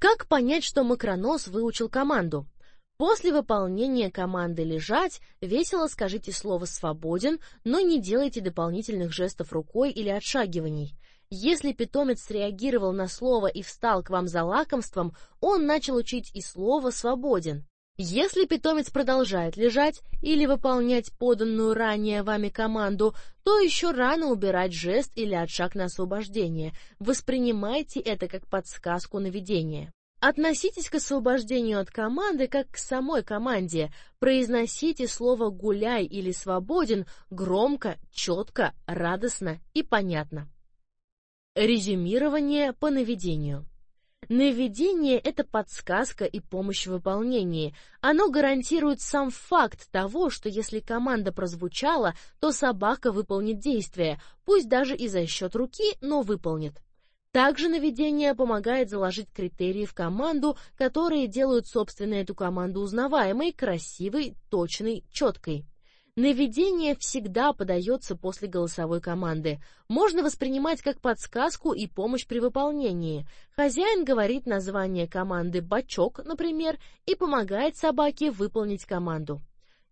Как понять, что макронос выучил команду? После выполнения команды «лежать» весело скажите слово «свободен», но не делайте дополнительных жестов рукой или отшагиваний. Если питомец среагировал на слово и встал к вам за лакомством, он начал учить и слово «свободен». Если питомец продолжает лежать или выполнять поданную ранее вами команду, то еще рано убирать жест или отшаг на освобождение. Воспринимайте это как подсказку наведения. Относитесь к освобождению от команды как к самой команде. Произносите слово «гуляй» или «свободен» громко, четко, радостно и понятно. Резюмирование по наведению. Наведение – это подсказка и помощь в выполнении. Оно гарантирует сам факт того, что если команда прозвучала, то собака выполнит действие, пусть даже и за счет руки, но выполнит. Также наведение помогает заложить критерии в команду, которые делают, собственно, эту команду узнаваемой, красивой, точной, четкой. Наведение всегда подается после голосовой команды. Можно воспринимать как подсказку и помощь при выполнении. Хозяин говорит название команды «бачок», например, и помогает собаке выполнить команду.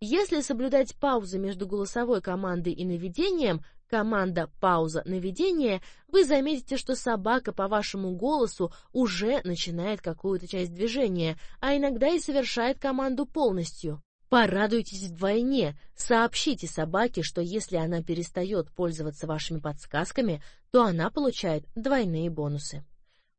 Если соблюдать паузы между голосовой командой и наведением, команда «пауза наведение», вы заметите, что собака по вашему голосу уже начинает какую-то часть движения, а иногда и совершает команду полностью. Порадуйтесь вдвойне, сообщите собаке, что если она перестает пользоваться вашими подсказками, то она получает двойные бонусы.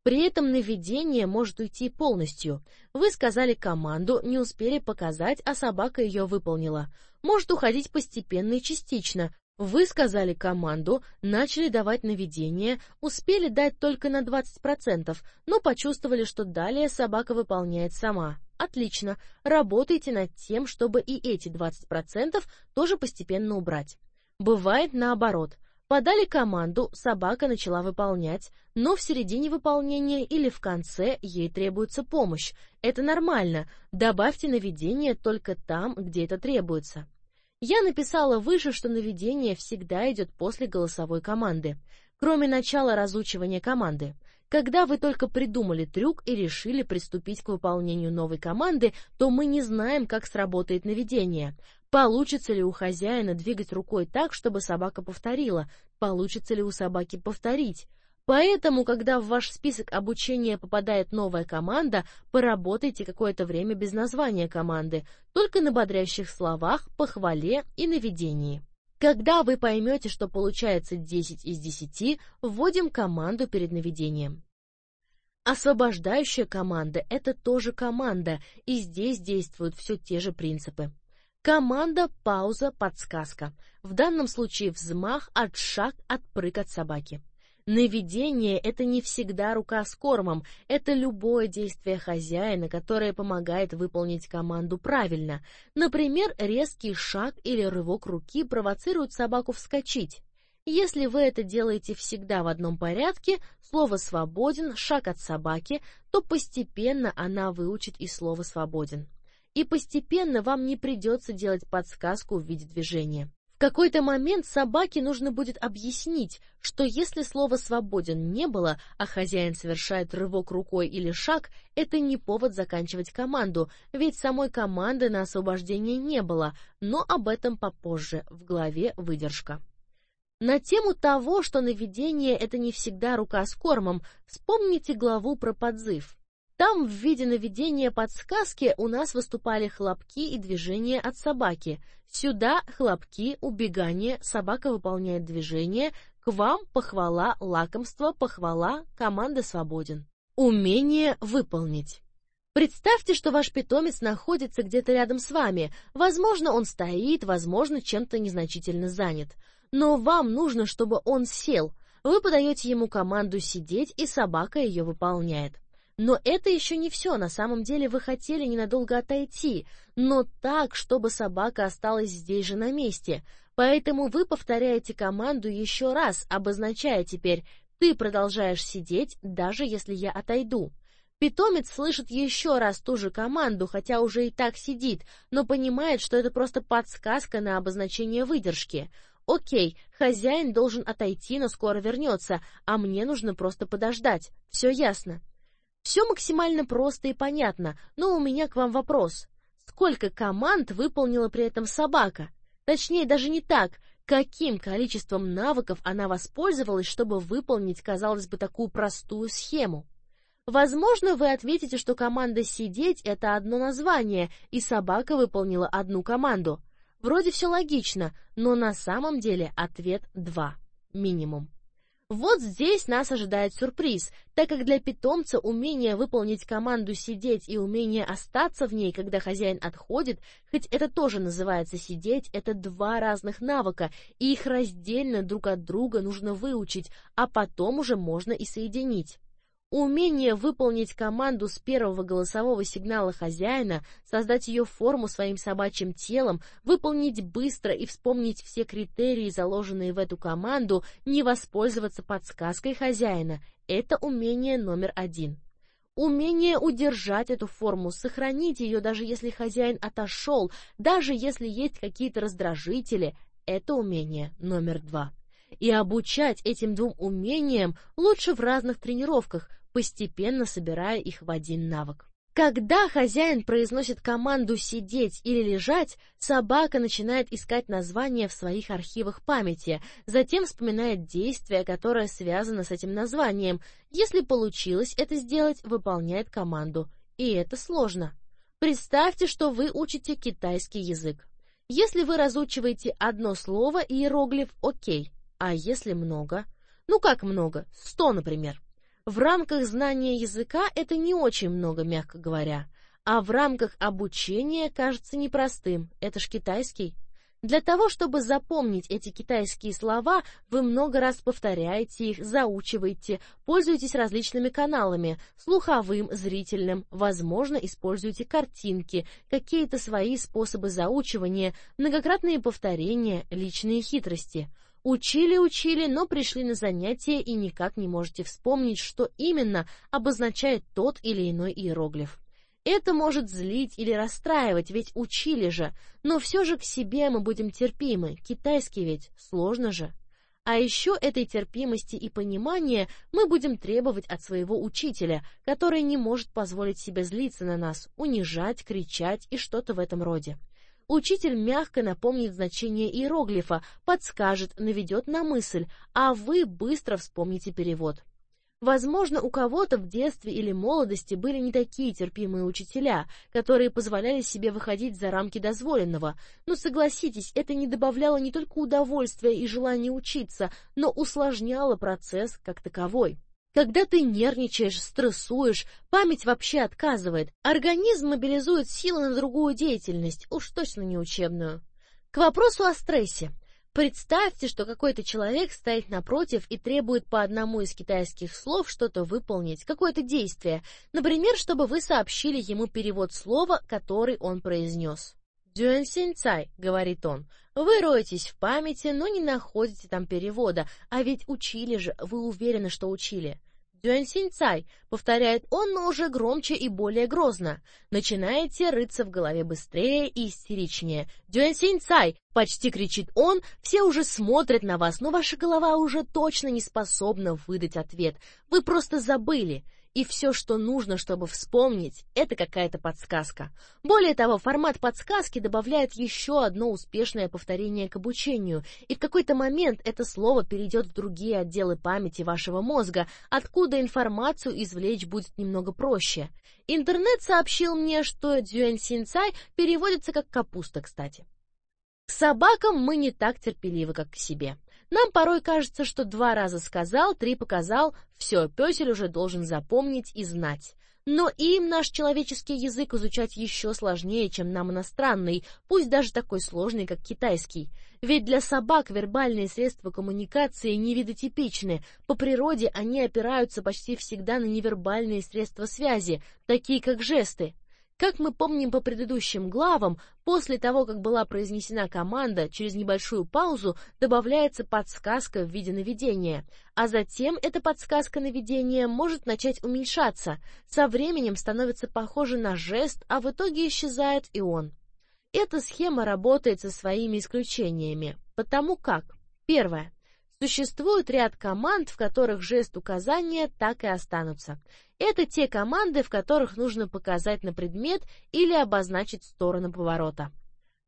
При этом наведение может уйти полностью. Вы сказали команду, не успели показать, а собака ее выполнила. Может уходить постепенно и частично, вы сказали команду, начали давать наведение, успели дать только на 20%, но почувствовали, что далее собака выполняет сама. Отлично, работайте над тем, чтобы и эти 20% тоже постепенно убрать. Бывает наоборот. Подали команду, собака начала выполнять, но в середине выполнения или в конце ей требуется помощь. Это нормально, добавьте наведение только там, где это требуется. Я написала выше, что наведение всегда идет после голосовой команды, кроме начала разучивания команды. Когда вы только придумали трюк и решили приступить к выполнению новой команды, то мы не знаем, как сработает наведение. Получится ли у хозяина двигать рукой так, чтобы собака повторила? Получится ли у собаки повторить? Поэтому, когда в ваш список обучения попадает новая команда, поработайте какое-то время без названия команды, только на бодрящих словах, похвале и наведении. Когда вы поймете, что получается 10 из 10, вводим команду перед наведением. Освобождающая команда – это тоже команда, и здесь действуют все те же принципы. Команда, пауза, подсказка. В данном случае взмах, отшаг, отпрыг от собаки. Наведение – это не всегда рука с кормом, это любое действие хозяина, которое помогает выполнить команду правильно. Например, резкий шаг или рывок руки провоцируют собаку вскочить. Если вы это делаете всегда в одном порядке, слово «свободен», шаг от собаки, то постепенно она выучит и слово «свободен». И постепенно вам не придется делать подсказку в виде движения какой-то момент собаке нужно будет объяснить, что если слово «свободен» не было, а хозяин совершает рывок рукой или шаг, это не повод заканчивать команду, ведь самой команды на освобождение не было, но об этом попозже, в главе «Выдержка». На тему того, что наведение – это не всегда рука с кормом, вспомните главу про подзыв. Там в виде наведения подсказки у нас выступали хлопки и движения от собаки. Сюда хлопки, убегание, собака выполняет движение, к вам похвала, лакомство, похвала, команда свободен. Умение выполнить. Представьте, что ваш питомец находится где-то рядом с вами. Возможно, он стоит, возможно, чем-то незначительно занят. Но вам нужно, чтобы он сел. Вы подаете ему команду сидеть, и собака ее выполняет. Но это еще не все, на самом деле вы хотели ненадолго отойти, но так, чтобы собака осталась здесь же на месте. Поэтому вы повторяете команду еще раз, обозначая теперь «ты продолжаешь сидеть, даже если я отойду». Питомец слышит еще раз ту же команду, хотя уже и так сидит, но понимает, что это просто подсказка на обозначение выдержки. Окей, хозяин должен отойти, но скоро вернется, а мне нужно просто подождать. Все ясно. Все максимально просто и понятно, но у меня к вам вопрос. Сколько команд выполнила при этом собака? Точнее, даже не так. Каким количеством навыков она воспользовалась, чтобы выполнить, казалось бы, такую простую схему? Возможно, вы ответите, что команда «сидеть» — это одно название, и собака выполнила одну команду. Вроде все логично, но на самом деле ответ два. Минимум. Вот здесь нас ожидает сюрприз, так как для питомца умение выполнить команду «сидеть» и умение остаться в ней, когда хозяин отходит, хоть это тоже называется «сидеть», это два разных навыка, и их раздельно друг от друга нужно выучить, а потом уже можно и соединить. Умение выполнить команду с первого голосового сигнала хозяина, создать ее форму своим собачьим телом, выполнить быстро и вспомнить все критерии, заложенные в эту команду, не воспользоваться подсказкой хозяина – это умение номер один. Умение удержать эту форму, сохранить ее, даже если хозяин отошел, даже если есть какие-то раздражители – это умение номер два. И обучать этим двум умениям лучше в разных тренировках, постепенно собирая их в один навык. Когда хозяин произносит команду «сидеть» или «лежать», собака начинает искать название в своих архивах памяти, затем вспоминает действие, которое связано с этим названием. Если получилось это сделать, выполняет команду. И это сложно. Представьте, что вы учите китайский язык. Если вы разучиваете одно слово, иероглиф «Окей», а если много? Ну как много? Сто, например. В рамках знания языка это не очень много, мягко говоря, а в рамках обучения кажется непростым. Это ж китайский. Для того, чтобы запомнить эти китайские слова, вы много раз повторяете их, заучиваете, пользуетесь различными каналами, слуховым, зрительным, возможно, используете картинки, какие-то свои способы заучивания, многократные повторения, личные хитрости – Учили-учили, но пришли на занятия и никак не можете вспомнить, что именно обозначает тот или иной иероглиф. Это может злить или расстраивать, ведь учили же, но все же к себе мы будем терпимы, китайский ведь, сложно же. А еще этой терпимости и понимания мы будем требовать от своего учителя, который не может позволить себе злиться на нас, унижать, кричать и что-то в этом роде. Учитель мягко напомнит значение иероглифа, подскажет, наведет на мысль, а вы быстро вспомните перевод. Возможно, у кого-то в детстве или молодости были не такие терпимые учителя, которые позволяли себе выходить за рамки дозволенного, но согласитесь, это не добавляло не только удовольствия и желания учиться, но усложняло процесс как таковой. Когда ты нервничаешь, стрессуешь, память вообще отказывает. Организм мобилизует силы на другую деятельность, уж точно не учебную. К вопросу о стрессе. Представьте, что какой-то человек стоит напротив и требует по одному из китайских слов что-то выполнить, какое-то действие, например, чтобы вы сообщили ему перевод слова, который он произнес. «Дюэн цай», — говорит он, — «вы роетесь в памяти, но не находите там перевода, а ведь учили же, вы уверены, что учили». «Дюэн цай», — повторяет он, но уже громче и более грозно. Начинаете рыться в голове быстрее и истеричнее. «Дюэн цай», — почти кричит он, все уже смотрят на вас, но ваша голова уже точно не способна выдать ответ. Вы просто забыли и все, что нужно, чтобы вспомнить, это какая-то подсказка. Более того, формат подсказки добавляет еще одно успешное повторение к обучению, и в какой-то момент это слово перейдет в другие отделы памяти вашего мозга, откуда информацию извлечь будет немного проще. Интернет сообщил мне, что «дзюэн синцай» переводится как «капуста», кстати. К собакам мы не так терпеливы, как к себе. Нам порой кажется, что два раза сказал, три показал, все, песель уже должен запомнить и знать. Но им наш человеческий язык изучать еще сложнее, чем нам иностранный, пусть даже такой сложный, как китайский. Ведь для собак вербальные средства коммуникации не видотипичны. По природе они опираются почти всегда на невербальные средства связи, такие как жесты. Как мы помним по предыдущим главам, после того, как была произнесена команда, через небольшую паузу добавляется подсказка в виде наведения, а затем эта подсказка наведения может начать уменьшаться, со временем становится похожа на жест, а в итоге исчезает и он. Эта схема работает со своими исключениями, потому как, первое, Существует ряд команд, в которых жест указания так и останутся. Это те команды, в которых нужно показать на предмет или обозначить сторону поворота.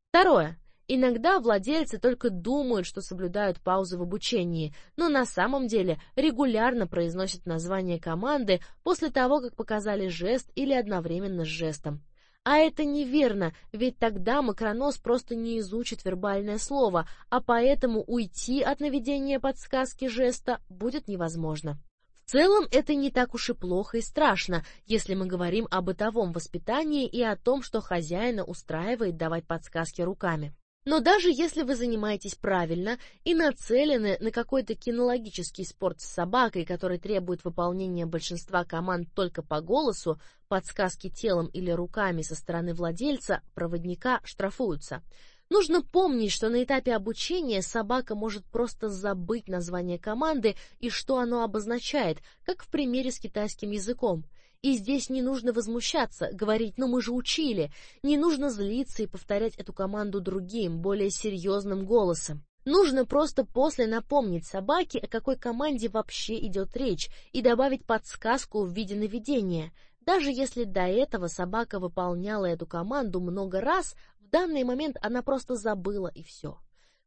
Второе. Иногда владельцы только думают, что соблюдают паузы в обучении, но на самом деле регулярно произносят название команды после того, как показали жест или одновременно с жестом. А это неверно, ведь тогда макронос просто не изучит вербальное слово, а поэтому уйти от наведения подсказки жеста будет невозможно. В целом это не так уж и плохо и страшно, если мы говорим о бытовом воспитании и о том, что хозяина устраивает давать подсказки руками. Но даже если вы занимаетесь правильно и нацелены на какой-то кинологический спорт с собакой, который требует выполнения большинства команд только по голосу, подсказки телом или руками со стороны владельца, проводника штрафуются. Нужно помнить, что на этапе обучения собака может просто забыть название команды и что оно обозначает, как в примере с китайским языком – и здесь не нужно возмущаться, говорить «ну мы же учили». Не нужно злиться и повторять эту команду другим, более серьезным голосом. Нужно просто после напомнить собаке, о какой команде вообще идет речь, и добавить подсказку в виде наведения. Даже если до этого собака выполняла эту команду много раз, в данный момент она просто забыла и все.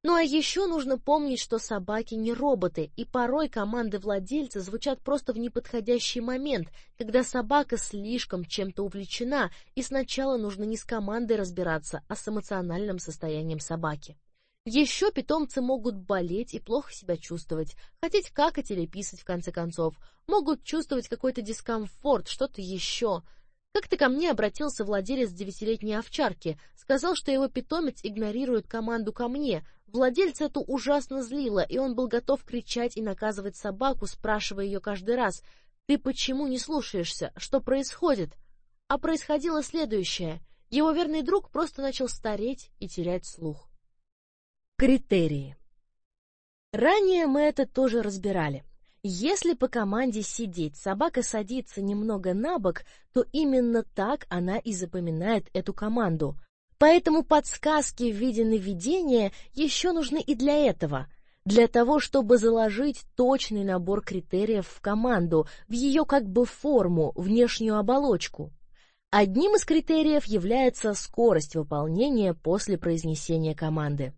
Ну а еще нужно помнить, что собаки не роботы, и порой команды владельца звучат просто в неподходящий момент, когда собака слишком чем-то увлечена, и сначала нужно не с командой разбираться, а с эмоциональным состоянием собаки. Еще питомцы могут болеть и плохо себя чувствовать, хотеть какать или писать в конце концов, могут чувствовать какой-то дискомфорт, что-то еще. Как-то ко мне обратился владелец девятилетней овчарки, сказал, что его питомец игнорирует команду ко мне, Владельца это ужасно злило, и он был готов кричать и наказывать собаку, спрашивая ее каждый раз, «Ты почему не слушаешься? Что происходит?» А происходило следующее. Его верный друг просто начал стареть и терять слух. Критерии. Ранее мы это тоже разбирали. Если по команде сидеть собака садится немного на бок, то именно так она и запоминает эту команду. Поэтому подсказки в виде наведения еще нужны и для этого, для того, чтобы заложить точный набор критериев в команду, в ее как бы форму, внешнюю оболочку. Одним из критериев является скорость выполнения после произнесения команды.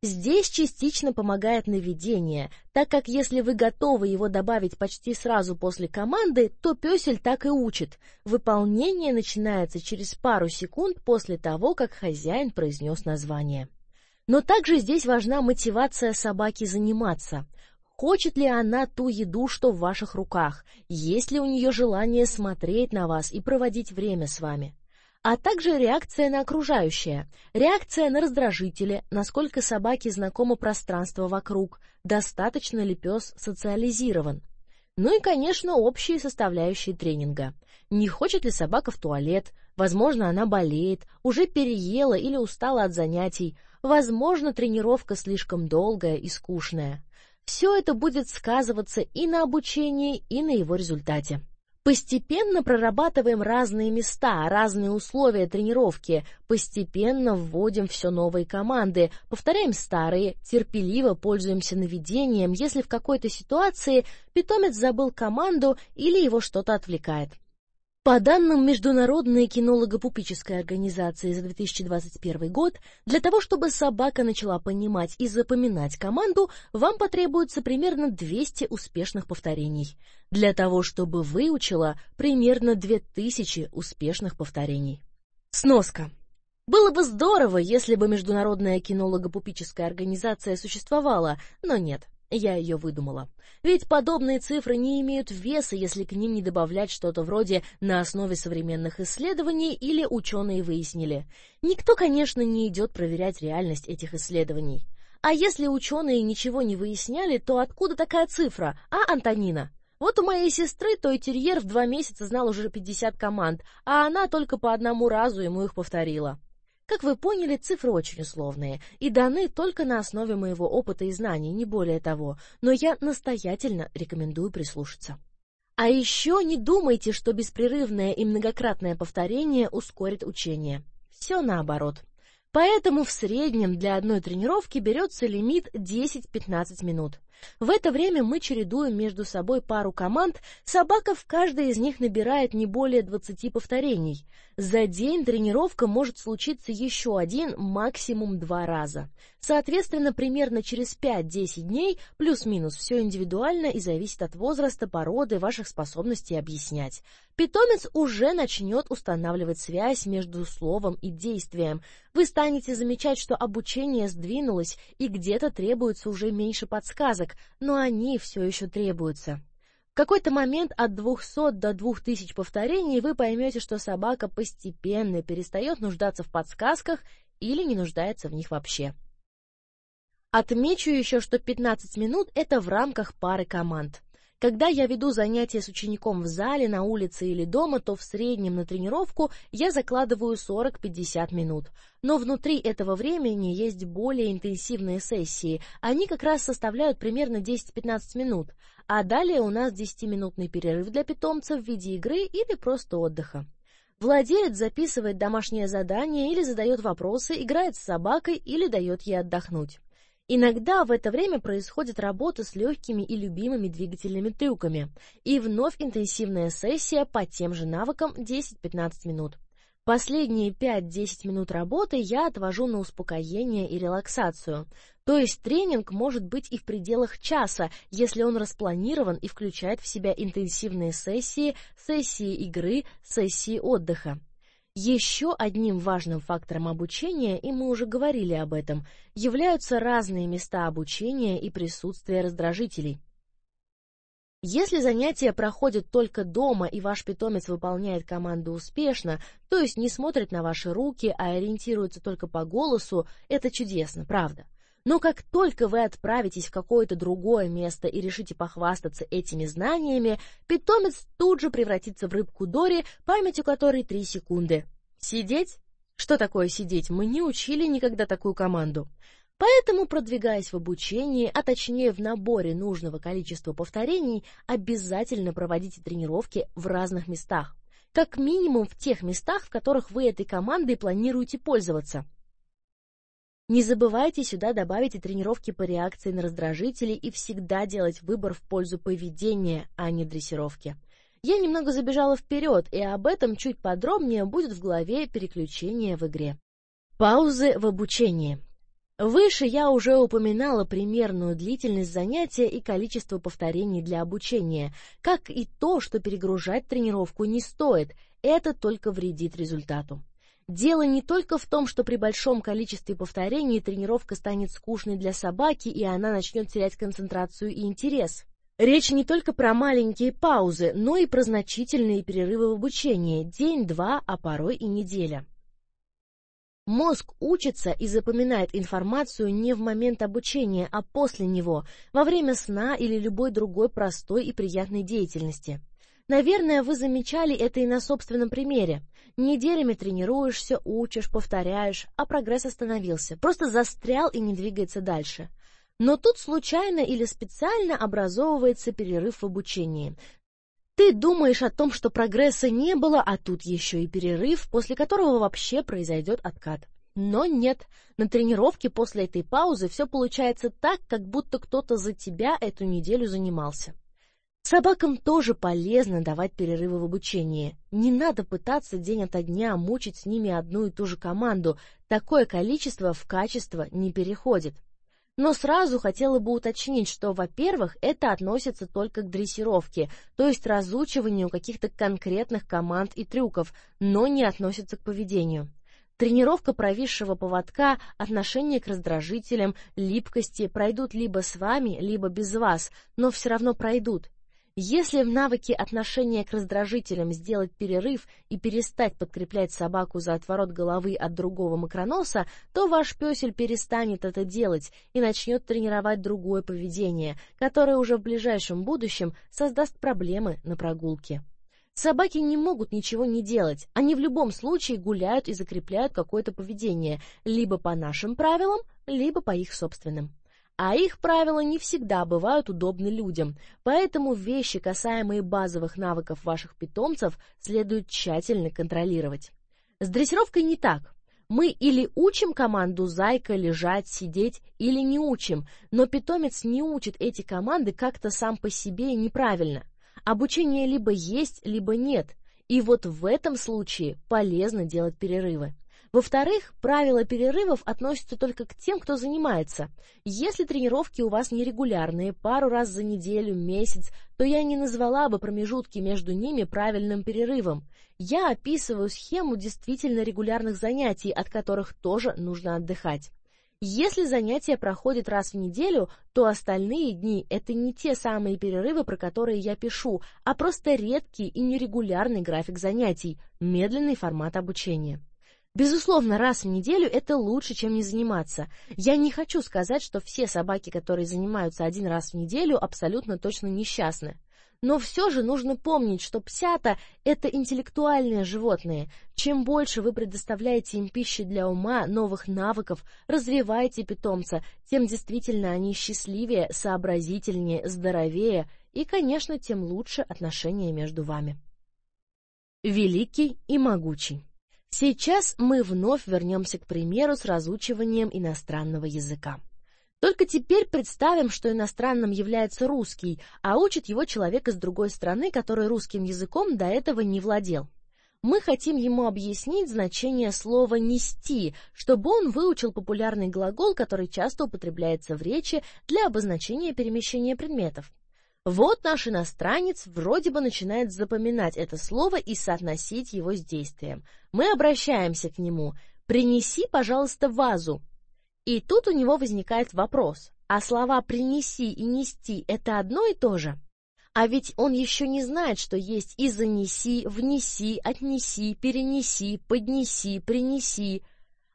Здесь частично помогает наведение, так как если вы готовы его добавить почти сразу после команды, то пёсель так и учит. Выполнение начинается через пару секунд после того, как хозяин произнес название. Но также здесь важна мотивация собаки заниматься. Хочет ли она ту еду, что в ваших руках? Есть ли у нее желание смотреть на вас и проводить время с вами? А также реакция на окружающее, реакция на раздражители, насколько собаке знакомо пространство вокруг, достаточно ли пес социализирован. Ну и, конечно, общие составляющие тренинга. Не хочет ли собака в туалет, возможно, она болеет, уже переела или устала от занятий, возможно, тренировка слишком долгая и скучная. Все это будет сказываться и на обучении, и на его результате. Постепенно прорабатываем разные места, разные условия тренировки, постепенно вводим все новые команды, повторяем старые, терпеливо пользуемся наведением, если в какой-то ситуации питомец забыл команду или его что-то отвлекает. По данным Международной кинолого-пупической организации за 2021 год, для того, чтобы собака начала понимать и запоминать команду, вам потребуется примерно 200 успешных повторений. Для того, чтобы выучила, примерно 2000 успешных повторений. Сноска. Было бы здорово, если бы Международная кинолого-пупическая организация существовала, но нет. Я ее выдумала. Ведь подобные цифры не имеют веса, если к ним не добавлять что-то вроде «на основе современных исследований» или «ученые выяснили». Никто, конечно, не идет проверять реальность этих исследований. А если ученые ничего не выясняли, то откуда такая цифра, а, Антонина? Вот у моей сестры той терьер в два месяца знал уже 50 команд, а она только по одному разу ему их повторила. Как вы поняли, цифры очень условные и даны только на основе моего опыта и знаний, не более того, но я настоятельно рекомендую прислушаться. А еще не думайте, что беспрерывное и многократное повторение ускорит учение. Все наоборот. Поэтому в среднем для одной тренировки берется лимит 10-15 минут. В это время мы чередуем между собой пару команд, собака в каждой из них набирает не более 20 повторений. За день тренировка может случиться еще один, максимум два раза. Соответственно, примерно через 5-10 дней, плюс-минус, все индивидуально и зависит от возраста, породы, ваших способностей объяснять. Питомец уже начнет устанавливать связь между словом и действием. Вы станете замечать, что обучение сдвинулось и где-то требуется уже меньше подсказок, но они все еще требуются. В какой-то момент от 200 до 2000 повторений вы поймете, что собака постепенно перестает нуждаться в подсказках или не нуждается в них вообще. Отмечу еще, что 15 минут – это в рамках пары команд. Когда я веду занятия с учеником в зале, на улице или дома, то в среднем на тренировку я закладываю 40-50 минут. Но внутри этого времени есть более интенсивные сессии. Они как раз составляют примерно 10-15 минут. А далее у нас 10-минутный перерыв для питомца в виде игры или просто отдыха. Владелец записывает домашнее задание или задает вопросы, играет с собакой или дает ей отдохнуть. Иногда в это время происходит работа с легкими и любимыми двигательными трюками, и вновь интенсивная сессия по тем же навыкам 10-15 минут. Последние 5-10 минут работы я отвожу на успокоение и релаксацию. То есть тренинг может быть и в пределах часа, если он распланирован и включает в себя интенсивные сессии, сессии игры, сессии отдыха. Еще одним важным фактором обучения, и мы уже говорили об этом, являются разные места обучения и присутствие раздражителей. Если занятие проходит только дома и ваш питомец выполняет команду успешно, то есть не смотрит на ваши руки, а ориентируется только по голосу, это чудесно, правда. Но как только вы отправитесь в какое-то другое место и решите похвастаться этими знаниями, питомец тут же превратится в рыбку Дори, память у которой 3 секунды. Сидеть? Что такое сидеть? Мы не учили никогда такую команду. Поэтому, продвигаясь в обучении, а точнее в наборе нужного количества повторений, обязательно проводите тренировки в разных местах. Как минимум в тех местах, в которых вы этой командой планируете пользоваться. Не забывайте сюда добавить и тренировки по реакции на раздражители и всегда делать выбор в пользу поведения, а не дрессировки. Я немного забежала вперед, и об этом чуть подробнее будет в главе переключения в игре. Паузы в обучении. Выше я уже упоминала примерную длительность занятия и количество повторений для обучения, как и то, что перегружать тренировку не стоит, это только вредит результату. Дело не только в том, что при большом количестве повторений тренировка станет скучной для собаки, и она начнет терять концентрацию и интерес. Речь не только про маленькие паузы, но и про значительные перерывы в обучении, день-два, а порой и неделя. Мозг учится и запоминает информацию не в момент обучения, а после него, во время сна или любой другой простой и приятной деятельности. Наверное, вы замечали это и на собственном примере. Неделями тренируешься, учишь, повторяешь, а прогресс остановился, просто застрял и не двигается дальше. Но тут случайно или специально образовывается перерыв в обучении. Ты думаешь о том, что прогресса не было, а тут еще и перерыв, после которого вообще произойдет откат. Но нет, на тренировке после этой паузы все получается так, как будто кто-то за тебя эту неделю занимался. Собакам тоже полезно давать перерывы в обучении. Не надо пытаться день ото дня мучить с ними одну и ту же команду. Такое количество в качество не переходит. Но сразу хотела бы уточнить, что, во-первых, это относится только к дрессировке, то есть разучиванию каких-то конкретных команд и трюков, но не относится к поведению. Тренировка провисшего поводка, отношение к раздражителям, липкости пройдут либо с вами, либо без вас, но все равно пройдут. Если в навыке отношения к раздражителям сделать перерыв и перестать подкреплять собаку за отворот головы от другого макроноса, то ваш песель перестанет это делать и начнет тренировать другое поведение, которое уже в ближайшем будущем создаст проблемы на прогулке. Собаки не могут ничего не делать, они в любом случае гуляют и закрепляют какое-то поведение, либо по нашим правилам, либо по их собственным. А их правила не всегда бывают удобны людям, поэтому вещи, касаемые базовых навыков ваших питомцев, следует тщательно контролировать. С дрессировкой не так. Мы или учим команду «зайка» лежать, сидеть, или не учим, но питомец не учит эти команды как-то сам по себе неправильно. Обучение либо есть, либо нет, и вот в этом случае полезно делать перерывы. Во-вторых, правила перерывов относятся только к тем, кто занимается. Если тренировки у вас нерегулярные, пару раз за неделю, месяц, то я не назвала бы промежутки между ними правильным перерывом. Я описываю схему действительно регулярных занятий, от которых тоже нужно отдыхать. Если занятия проходят раз в неделю, то остальные дни – это не те самые перерывы, про которые я пишу, а просто редкий и нерегулярный график занятий, медленный формат обучения. Безусловно, раз в неделю это лучше, чем не заниматься. Я не хочу сказать, что все собаки, которые занимаются один раз в неделю, абсолютно точно несчастны. Но все же нужно помнить, что псята – это интеллектуальные животные. Чем больше вы предоставляете им пищи для ума, новых навыков, развиваете питомца, тем действительно они счастливее, сообразительнее, здоровее и, конечно, тем лучше отношения между вами. Великий и могучий Сейчас мы вновь вернемся к примеру с разучиванием иностранного языка. Только теперь представим, что иностранным является русский, а учит его человек из другой страны, который русским языком до этого не владел. Мы хотим ему объяснить значение слова «нести», чтобы он выучил популярный глагол, который часто употребляется в речи для обозначения перемещения предметов. Вот наш иностранец вроде бы начинает запоминать это слово и соотносить его с действием. Мы обращаемся к нему. «Принеси, пожалуйста, вазу». И тут у него возникает вопрос. А слова «принеси» и «нести» — это одно и то же? А ведь он еще не знает, что есть и «занеси», «внеси», «отнеси», «перенеси», «поднеси», «принеси».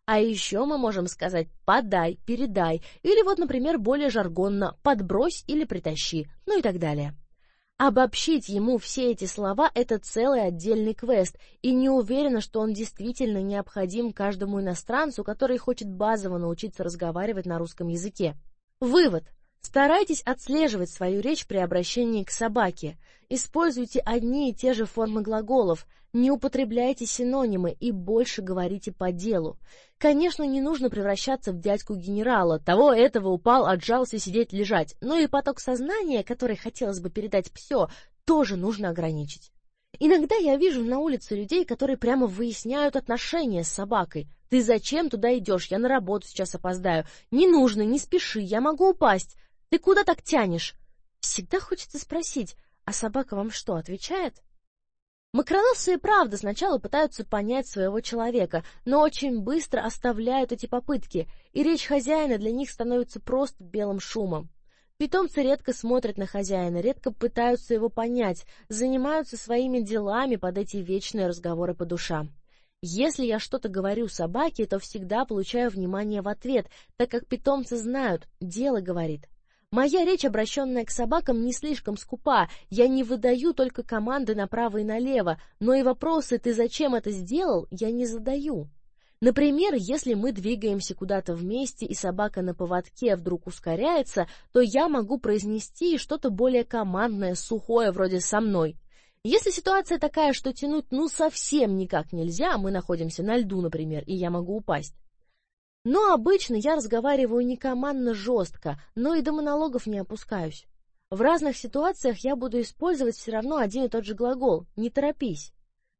А еще мы можем сказать «подай», «передай» или вот, например, более жаргонно «подбрось» или «притащи», ну и так далее. Обобщить ему все эти слова – это целый отдельный квест, и не уверена, что он действительно необходим каждому иностранцу, который хочет базово научиться разговаривать на русском языке. Вывод. Старайтесь отслеживать свою речь при обращении к собаке. Используйте одни и те же формы глаголов, не употребляйте синонимы и больше говорите по делу. Конечно, не нужно превращаться в дядьку генерала, того этого упал, отжался сидеть лежать, но и поток сознания, который хотелось бы передать все, тоже нужно ограничить. Иногда я вижу на улице людей, которые прямо выясняют отношения с собакой. «Ты зачем туда идешь? Я на работу сейчас опоздаю. Не нужно, не спеши, я могу упасть. Ты куда так тянешь?» Всегда хочется спросить, а собака вам что, отвечает? Макроносцы и правда сначала пытаются понять своего человека, но очень быстро оставляют эти попытки, и речь хозяина для них становится просто белым шумом. Питомцы редко смотрят на хозяина, редко пытаются его понять, занимаются своими делами под эти вечные разговоры по душам. Если я что-то говорю собаке, то всегда получаю внимание в ответ, так как питомцы знают, дело говорит. Моя речь, обращенная к собакам, не слишком скупа. Я не выдаю только команды направо и налево, но и вопросы «ты зачем это сделал?» я не задаю. Например, если мы двигаемся куда-то вместе, и собака на поводке вдруг ускоряется, то я могу произнести что-то более командное, сухое, вроде «со мной». Если ситуация такая, что тянуть ну совсем никак нельзя, мы находимся на льду, например, и я могу упасть, но обычно я разговариваю не командно жестко, но и до монологов не опускаюсь. В разных ситуациях я буду использовать все равно один и тот же глагол «не торопись».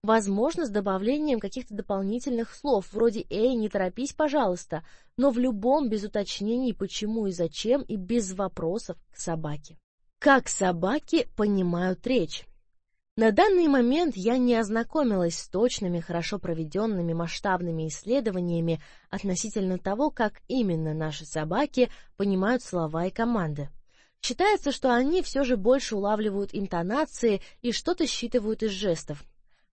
Возможно, с добавлением каких-то дополнительных слов, вроде «эй, не торопись, пожалуйста», но в любом без уточнений почему и зачем и без вопросов к собаке. Как собаки понимают речь? На данный момент я не ознакомилась с точными, хорошо проведенными масштабными исследованиями относительно того, как именно наши собаки понимают слова и команды. Считается, что они все же больше улавливают интонации и что-то считывают из жестов.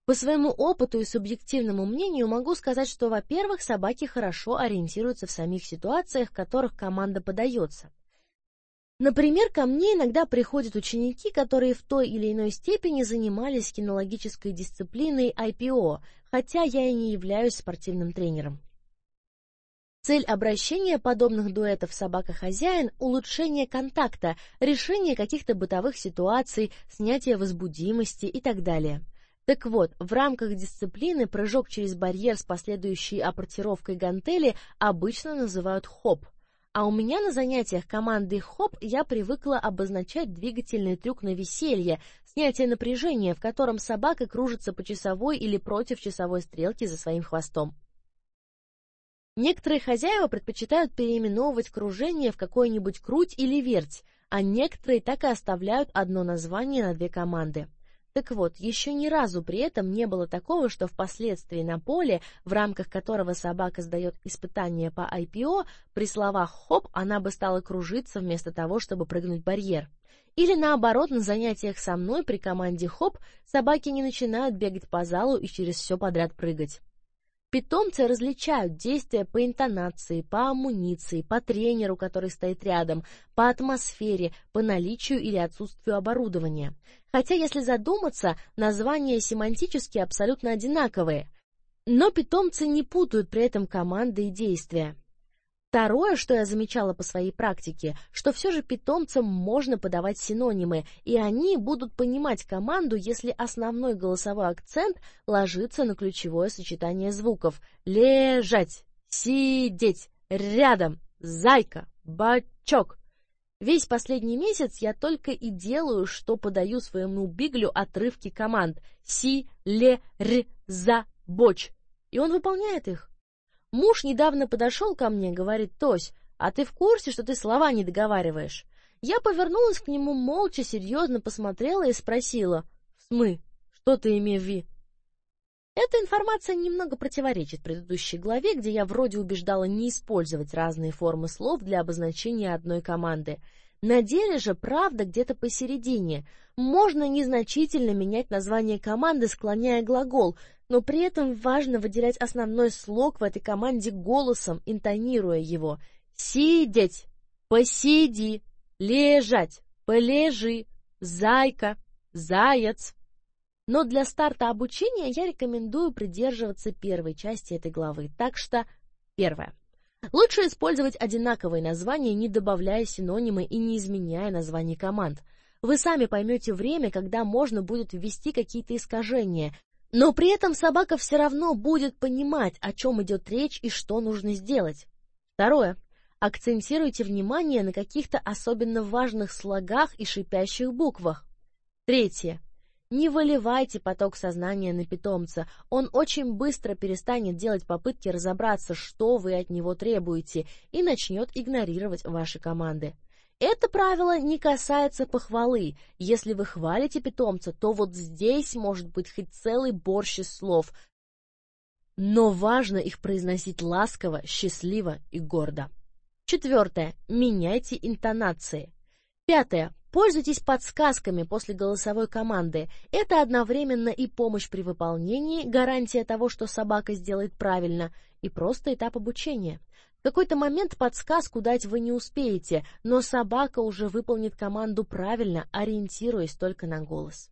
По своему опыту и субъективному мнению могу сказать, что, во-первых, собаки хорошо ориентируются в самих ситуациях, в которых команда подается. Например, ко мне иногда приходят ученики, которые в той или иной степени занимались кинологической дисциплиной IPO, хотя я и не являюсь спортивным тренером. Цель обращения подобных дуэтов собака-хозяин – улучшение контакта, решение каких-то бытовых ситуаций, снятие возбудимости и так далее. Так вот, в рамках дисциплины прыжок через барьер с последующей апортировкой гантели обычно называют хоп. А у меня на занятиях команды хоп я привыкла обозначать двигательный трюк на веселье, снятие напряжения, в котором собака кружится по часовой или против часовой стрелки за своим хвостом. Некоторые хозяева предпочитают переименовывать кружение в какой-нибудь круть или верть, а некоторые так и оставляют одно название на две команды. Так вот, еще ни разу при этом не было такого, что впоследствии на поле, в рамках которого собака сдает испытание по IPO, при словах «хоп» она бы стала кружиться вместо того, чтобы прыгнуть барьер. Или наоборот, на занятиях со мной при команде «хоп» собаки не начинают бегать по залу и через все подряд прыгать. Питомцы различают действия по интонации, по амуниции, по тренеру, который стоит рядом, по атмосфере, по наличию или отсутствию оборудования. Хотя, если задуматься, названия семантически абсолютно одинаковые. Но питомцы не путают при этом команды и действия. Второе, что я замечала по своей практике, что все же питомцам можно подавать синонимы, и они будут понимать команду, если основной голосовой акцент ложится на ключевое сочетание звуков «лежать», «сидеть», «рядом», «зайка», «бачок». Весь последний месяц я только и делаю, что подаю своему биглю отрывки команд «си», «ле», «р», «за», «боч», и он выполняет их. Муж недавно подошел ко мне, говорит, Тось, а ты в курсе, что ты слова не договариваешь? Я повернулась к нему молча, серьезно посмотрела и спросила, смы, что ты имеешь в виду? Эта информация немного противоречит предыдущей главе, где я вроде убеждала не использовать разные формы слов для обозначения одной команды. На деле же правда где-то посередине. Можно незначительно менять название команды, склоняя глагол, но при этом важно выделять основной слог в этой команде голосом, интонируя его. Сидеть, посиди, лежать, полежи, зайка, заяц. Но для старта обучения я рекомендую придерживаться первой части этой главы. Так что, первое. Лучше использовать одинаковые названия, не добавляя синонимы и не изменяя названий команд. Вы сами поймете время, когда можно будет ввести какие-то искажения, но при этом собака все равно будет понимать, о чем идет речь и что нужно сделать. Второе. Акцентируйте внимание на каких-то особенно важных слогах и шипящих буквах. Третье. Не выливайте поток сознания на питомца, он очень быстро перестанет делать попытки разобраться, что вы от него требуете, и начнет игнорировать ваши команды. Это правило не касается похвалы. Если вы хвалите питомца, то вот здесь может быть хоть целый борщ из слов. Но важно их произносить ласково, счастливо и гордо. Четвертое. Меняйте интонации. Пятое. Пользуйтесь подсказками после голосовой команды. Это одновременно и помощь при выполнении, гарантия того, что собака сделает правильно, и просто этап обучения. Какой-то момент подсказку дать вы не успеете, но собака уже выполнит команду правильно, ориентируясь только на голос.